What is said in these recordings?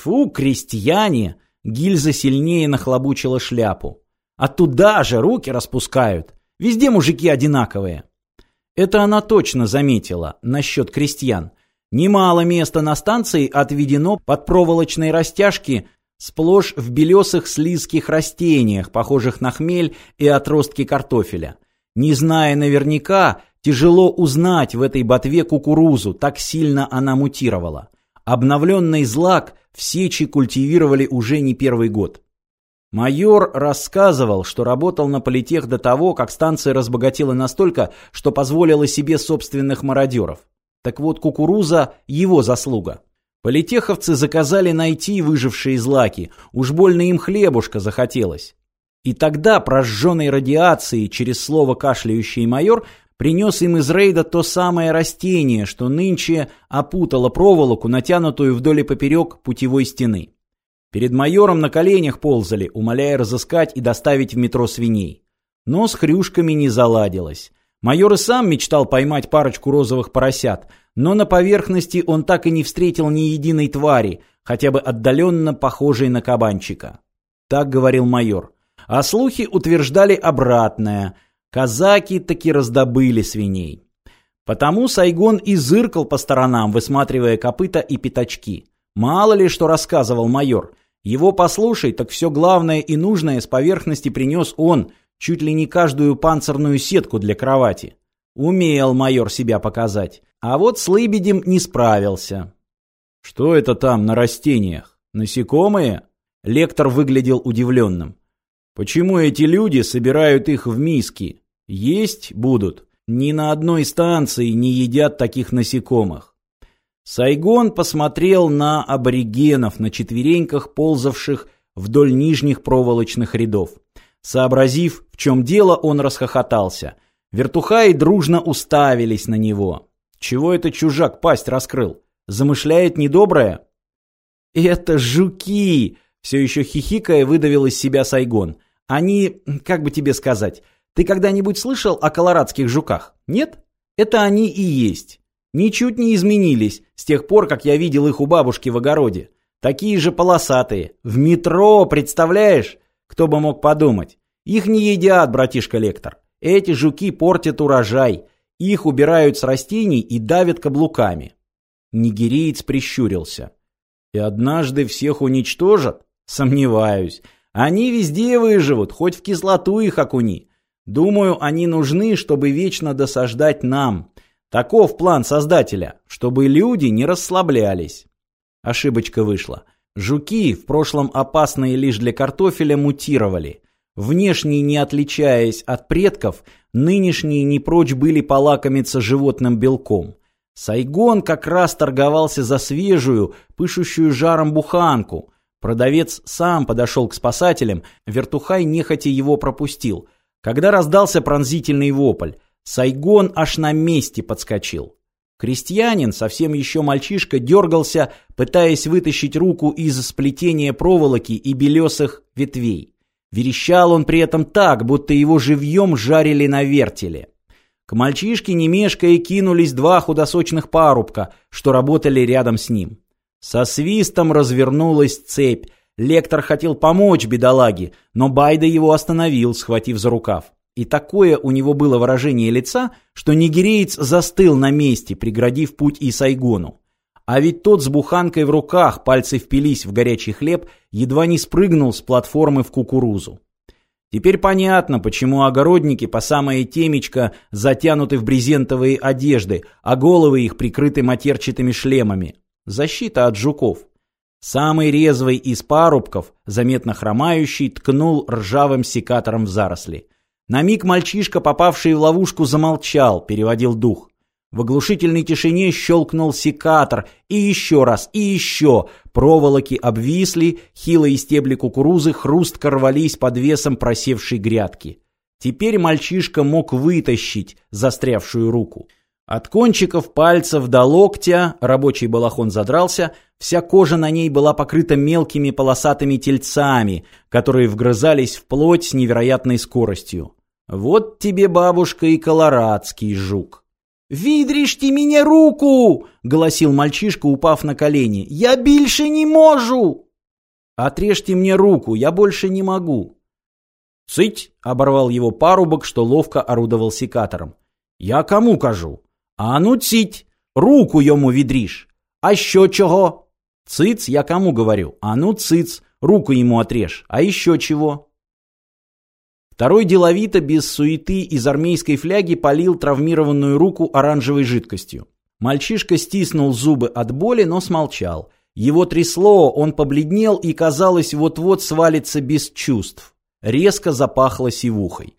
Тьфу, крестьяне! Гильза сильнее нахлобучила шляпу. А туда же руки распускают. Везде мужики одинаковые. Это она точно заметила насчет крестьян. Немало места на станции отведено под проволочной растяжки сплошь в белесых слизких растениях, похожих на хмель и отростки картофеля. Не зная наверняка, тяжело узнать в этой ботве кукурузу, так сильно она мутировала. Обновленный злак в сечи культивировали уже не первый год. Майор рассказывал, что работал на политех до того, как станция разбогатела настолько, что позволила себе собственных мародеров. Так вот, кукуруза – его заслуга. Политеховцы заказали найти выжившие злаки, уж больно им хлебушка захотелось. И тогда, прожженной радиацией через слово кашляющий майор, принес им из рейда то самое растение, что нынче опутало проволоку, натянутую вдоль и поперек путевой стены. Перед майором на коленях ползали, умоляя разыскать и доставить в метро свиней. Но с хрюшками не заладилось. Майор и сам мечтал поймать парочку розовых поросят, но на поверхности он так и не встретил ни единой твари, хотя бы отдаленно похожей на кабанчика. Так говорил майор. А слухи утверждали обратное. Казаки таки раздобыли свиней. Потому Сайгон и зыркал по сторонам, высматривая копыта и пятачки. Мало ли что рассказывал майор. Его послушай, так все главное и нужное с поверхности принес он, чуть ли не каждую панцирную сетку для кровати. Умел майор себя показать. А вот с лыбедем не справился. «Что это там на растениях? Насекомые?» Лектор выглядел удивленным. «Почему эти люди собирают их в миски? Есть будут? Ни на одной станции не едят таких насекомых. Сайгон посмотрел на аборигенов на четвереньках, ползавших вдоль нижних проволочных рядов. Сообразив, в чем дело, он расхохотался. Вертухаи дружно уставились на него. Чего это чужак пасть раскрыл? Замышляет недоброе? «Это жуки!» — все еще хихикая выдавил из себя Сайгон. «Они, как бы тебе сказать, ты когда-нибудь слышал о колорадских жуках? Нет? Это они и есть. Ничуть не изменились с тех пор, как я видел их у бабушки в огороде. Такие же полосатые. В метро, представляешь? Кто бы мог подумать. Их не едят, братишка лектор. Эти жуки портят урожай. Их убирают с растений и давят каблуками. Нигериец прищурился. И однажды всех уничтожат? Сомневаюсь. Они везде выживут, хоть в кислоту их окуни. Думаю, они нужны, чтобы вечно досаждать нам. Таков план создателя, чтобы люди не расслаблялись. Ошибочка вышла. Жуки, в прошлом опасные лишь для картофеля, мутировали. Внешне не отличаясь от предков, нынешние не прочь были полакомиться животным белком. Сайгон как раз торговался за свежую, пышущую жаром буханку. Продавец сам подошел к спасателям, вертухай нехотя его пропустил. Когда раздался пронзительный вопль – Сайгон аж на месте подскочил. Крестьянин, совсем еще мальчишка, дергался, пытаясь вытащить руку из сплетения проволоки и белесых ветвей. Верещал он при этом так, будто его живьем жарили на вертеле. К мальчишке не мешкая кинулись два худосочных парубка, что работали рядом с ним. Со свистом развернулась цепь. Лектор хотел помочь бедолаге, но Байда его остановил, схватив за рукав. И такое у него было выражение лица, что нигереец застыл на месте, преградив путь и Сайгону. А ведь тот с буханкой в руках, пальцы впились в горячий хлеб, едва не спрыгнул с платформы в кукурузу. Теперь понятно, почему огородники по самое темечко затянуты в брезентовые одежды, а головы их прикрыты матерчатыми шлемами. Защита от жуков. Самый резвый из парубков, заметно хромающий, ткнул ржавым секатором в заросли. На миг мальчишка, попавший в ловушку, замолчал, переводил дух. В оглушительной тишине щелкнул секатор, и еще раз, и еще. Проволоки обвисли, хилые стебли кукурузы хрустко рвались под весом просевшей грядки. Теперь мальчишка мог вытащить застрявшую руку. От кончиков пальцев до локтя рабочий балахон задрался, вся кожа на ней была покрыта мелкими полосатыми тельцами, которые вгрызались в плоть с невероятной скоростью. Вот тебе, бабушка, и колорадский жук. «Відріжте мне руку!» — голосил мальчишка, упав на колени. «Я больше не можу!» «Отрежьте мне руку, я больше не могу!» «Цыть!» — оборвал его парубок, что ловко орудовал секатором. «Я кому кажу?» «А ну цить! Руку ему відріж! А еще чего?» «Цыц, я кому говорю? А ну цыц! Руку ему отрежь! А еще чего?» Второй деловито, без суеты, из армейской фляги полил травмированную руку оранжевой жидкостью. Мальчишка стиснул зубы от боли, но смолчал. Его трясло, он побледнел и, казалось, вот-вот свалится без чувств. Резко запахло сивухой.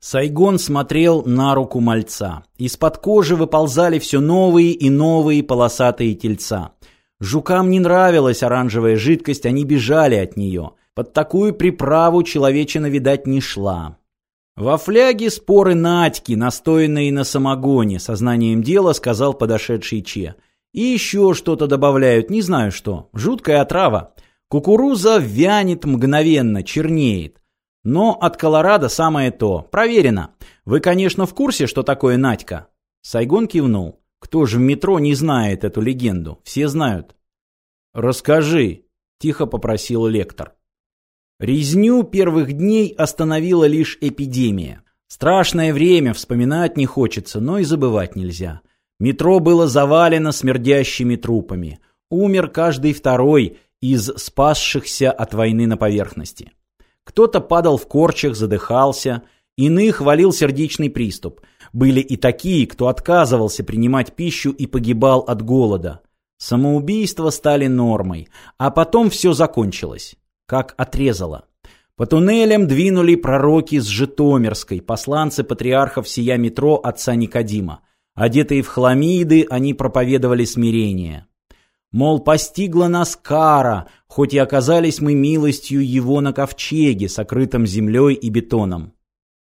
Сайгон смотрел на руку мальца. Из-под кожи выползали все новые и новые полосатые тельца. Жукам не нравилась оранжевая жидкость, они бежали от нее. Под такую приправу человечина, видать, не шла. Во фляге споры Надьки, настоянные на самогоне, сознанием дела сказал подошедший Че. И еще что-то добавляют, не знаю что. Жуткая отрава. Кукуруза вянет мгновенно, чернеет. Но от Колорадо самое то. Проверено. Вы, конечно, в курсе, что такое Надька? Сайгон кивнул. Кто же в метро не знает эту легенду? Все знают. «Расскажи», – тихо попросил лектор. Резню первых дней остановила лишь эпидемия. Страшное время, вспоминать не хочется, но и забывать нельзя. Метро было завалено смердящими трупами. Умер каждый второй из спасшихся от войны на поверхности. Кто-то падал в корчах, задыхался, иных валил сердечный приступ. Были и такие, кто отказывался принимать пищу и погибал от голода. Самоубийства стали нормой, а потом все закончилось как отрезало. По туннелям двинули пророки с Житомирской, посланцы патриархов сия метро отца Никодима. Одетые в хламиды, они проповедовали смирение. Мол, постигла нас кара, хоть и оказались мы милостью его на ковчеге, сокрытом землей и бетоном.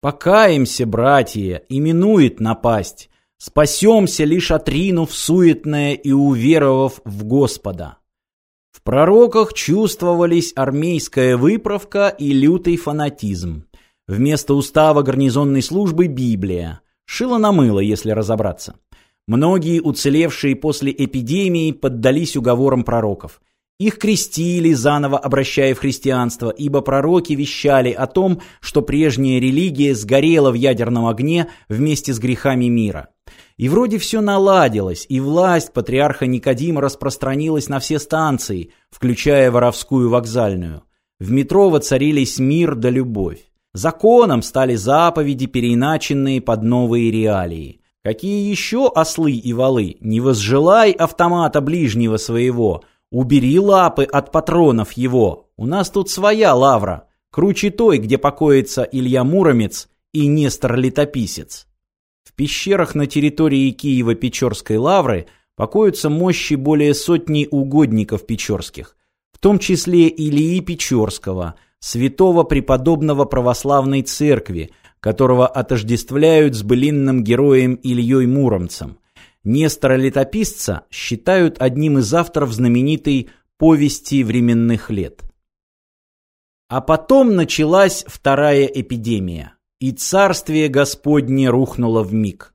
Покаемся, братья, именует напасть, спасемся, лишь отринув суетное и уверовав в Господа. В пророках чувствовались армейская выправка и лютый фанатизм. Вместо устава гарнизонной службы Библия. Шило на мыло, если разобраться. Многие уцелевшие после эпидемии поддались уговорам пророков. Их крестили, заново обращая в христианство, ибо пророки вещали о том, что прежняя религия сгорела в ядерном огне вместе с грехами мира. И вроде все наладилось, и власть патриарха Никодима распространилась на все станции, включая воровскую вокзальную. В метро воцарились мир да любовь. Законом стали заповеди, переиначенные под новые реалии. Какие еще ослы и валы? Не возжелай автомата ближнего своего, убери лапы от патронов его. У нас тут своя лавра, круче той, где покоится Илья Муромец и Нестор Летописец пещерах на территории Киева-Печорской лавры покоятся мощи более сотни угодников печорских, в том числе Илии Печорского, святого преподобного православной церкви, которого отождествляют с былинным героем Ильей Муромцем. Нестора Летописца считают одним из авторов знаменитой «Повести временных лет». А потом началась вторая эпидемия. И царствие Господне рухнуло в миг.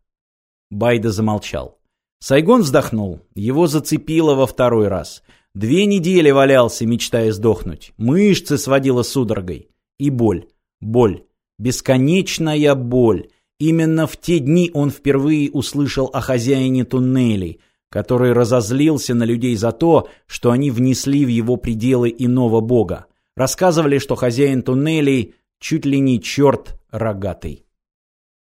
Байда замолчал. Сайгон вздохнул. Его зацепило во второй раз. Две недели валялся, мечтая сдохнуть. Мышцы сводила судорогой. И боль. Боль. Бесконечная боль. Именно в те дни он впервые услышал о хозяине туннелей, который разозлился на людей за то, что они внесли в его пределы иного бога. Рассказывали, что хозяин туннелей чуть ли не черт рогатый.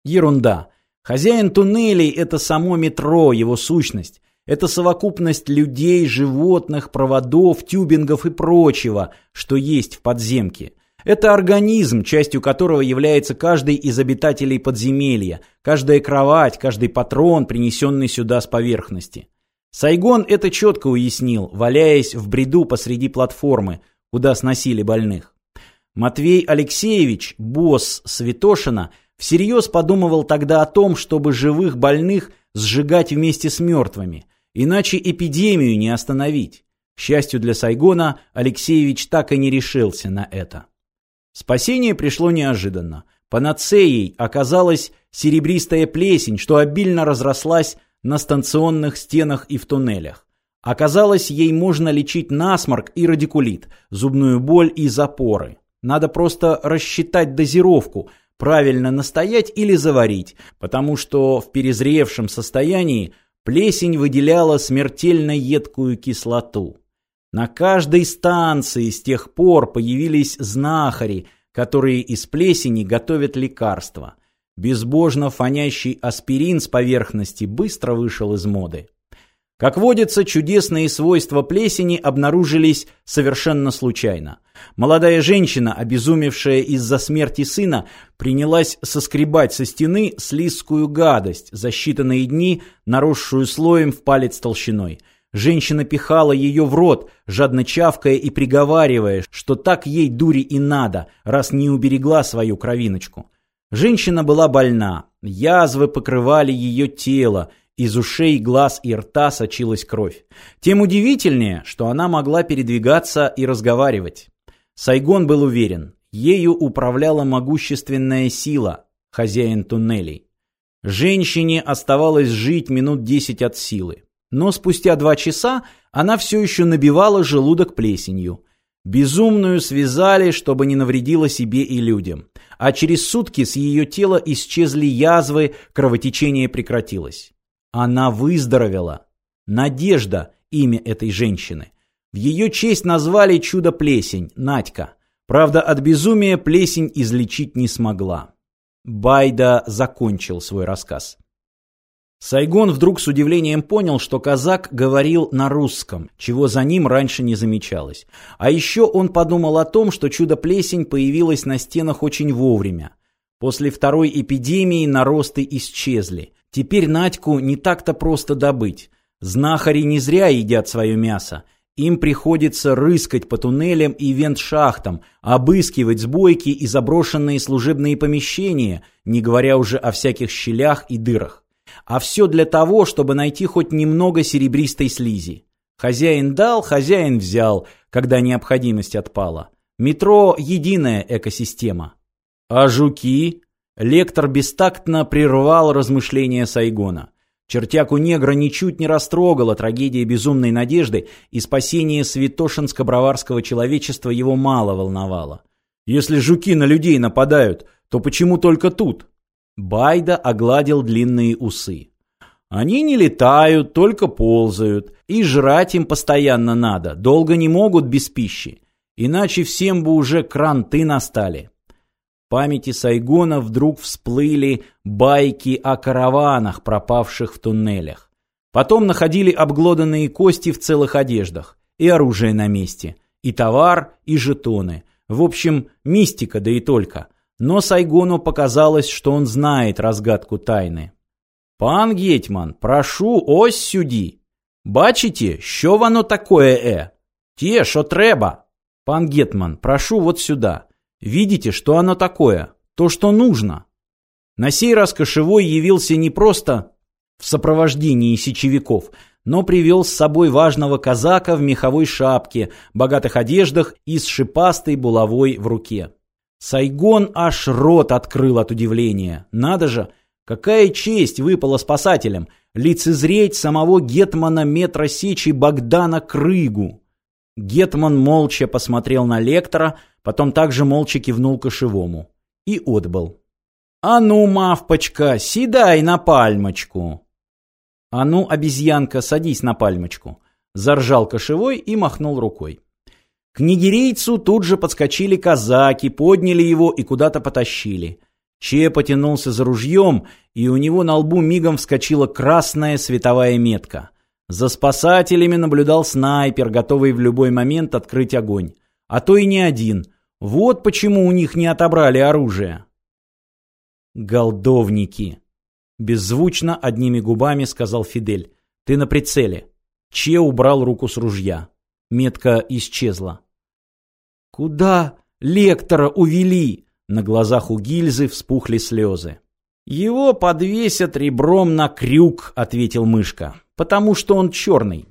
Ерунда. Хозяин туннелей – это само метро, его сущность. Это совокупность людей, животных, проводов, тюбингов и прочего, что есть в подземке. Это организм, частью которого является каждый из обитателей подземелья, каждая кровать, каждый патрон, принесенный сюда с поверхности. Сайгон это четко уяснил, валяясь в бреду посреди платформы, куда сносили больных. Матвей Алексеевич, босс Святошина, всерьез подумывал тогда о том, чтобы живых больных сжигать вместе с мертвыми, иначе эпидемию не остановить. К счастью для Сайгона, Алексеевич так и не решился на это. Спасение пришло неожиданно. Панацеей оказалась серебристая плесень, что обильно разрослась на станционных стенах и в туннелях. Оказалось, ей можно лечить насморк и радикулит, зубную боль и запоры. Надо просто рассчитать дозировку, правильно настоять или заварить, потому что в перезревшем состоянии плесень выделяла смертельно едкую кислоту. На каждой станции с тех пор появились знахари, которые из плесени готовят лекарства. Безбожно фонящий аспирин с поверхности быстро вышел из моды. Как водится, чудесные свойства плесени обнаружились совершенно случайно. Молодая женщина, обезумевшая из-за смерти сына, принялась соскребать со стены слизкую гадость, за считанные дни наросшую слоем в палец толщиной. Женщина пихала ее в рот, жадно чавкая и приговаривая, что так ей дури и надо, раз не уберегла свою кровиночку. Женщина была больна, язвы покрывали ее тело, из ушей, глаз и рта сочилась кровь. Тем удивительнее, что она могла передвигаться и разговаривать. Сайгон был уверен, ею управляла могущественная сила, хозяин туннелей. Женщине оставалось жить минут десять от силы. Но спустя два часа она все еще набивала желудок плесенью. Безумную связали, чтобы не навредила себе и людям. А через сутки с ее тела исчезли язвы, кровотечение прекратилось. Она выздоровела. Надежда – имя этой женщины. В ее честь назвали чудо-плесень – Надька. Правда, от безумия плесень излечить не смогла. Байда закончил свой рассказ. Сайгон вдруг с удивлением понял, что казак говорил на русском, чего за ним раньше не замечалось. А еще он подумал о том, что чудо-плесень появилась на стенах очень вовремя. После второй эпидемии наросты исчезли. Теперь Надьку не так-то просто добыть. Знахари не зря едят свое мясо. Им приходится рыскать по туннелям и вент-шахтам, обыскивать сбойки и заброшенные служебные помещения, не говоря уже о всяких щелях и дырах. А все для того, чтобы найти хоть немного серебристой слизи. Хозяин дал, хозяин взял, когда необходимость отпала. Метро – единая экосистема. А жуки? Лектор бестактно прервал размышления Сайгона. Чертяку негра ничуть не растрогала трагедия безумной надежды, и спасение святошинско-броварского человечества его мало волновало. «Если жуки на людей нападают, то почему только тут?» Байда огладил длинные усы. «Они не летают, только ползают, и жрать им постоянно надо, долго не могут без пищи, иначе всем бы уже кранты настали» памяти Сайгона вдруг всплыли байки о караванах, пропавших в туннелях. Потом находили обглоданные кости в целых одеждах, и оружие на месте, и товар, и жетоны. В общем, мистика, да и только. Но Сайгону показалось, что он знает разгадку тайны. «Пан Гетьман, прошу, ось сюди. Бачите, що воно такое е? Те, що треба. Пан Гетман, прошу вот сюда. Видите, что оно такое? То, что нужно. На сей раз Кошевой явился не просто в сопровождении сечевиков, но привел с собой важного казака в меховой шапке, богатых одеждах и с шипастой булавой в руке. Сайгон аж рот открыл от удивления. Надо же, какая честь выпала спасателям лицезреть самого гетмана метра сечи Богдана Крыгу. Гетман молча посмотрел на лектора, потом также молча кивнул кошевому. И отбыл. «А ну, мавпочка, седай на пальмочку!» «А ну, обезьянка, садись на пальмочку!» Заржал кошевой и махнул рукой. К нигерийцу тут же подскочили казаки, подняли его и куда-то потащили. Че потянулся за ружьем, и у него на лбу мигом вскочила красная световая метка. За спасателями наблюдал снайпер, готовый в любой момент открыть огонь. А то и не один. Вот почему у них не отобрали оружие. «Голдовники!» Беззвучно, одними губами сказал Фидель. «Ты на прицеле». Че убрал руку с ружья. Метка исчезла. «Куда лектора увели?» На глазах у гильзы вспухли слезы. «Его подвесят ребром на крюк», — ответил мышка, — «потому что он черный.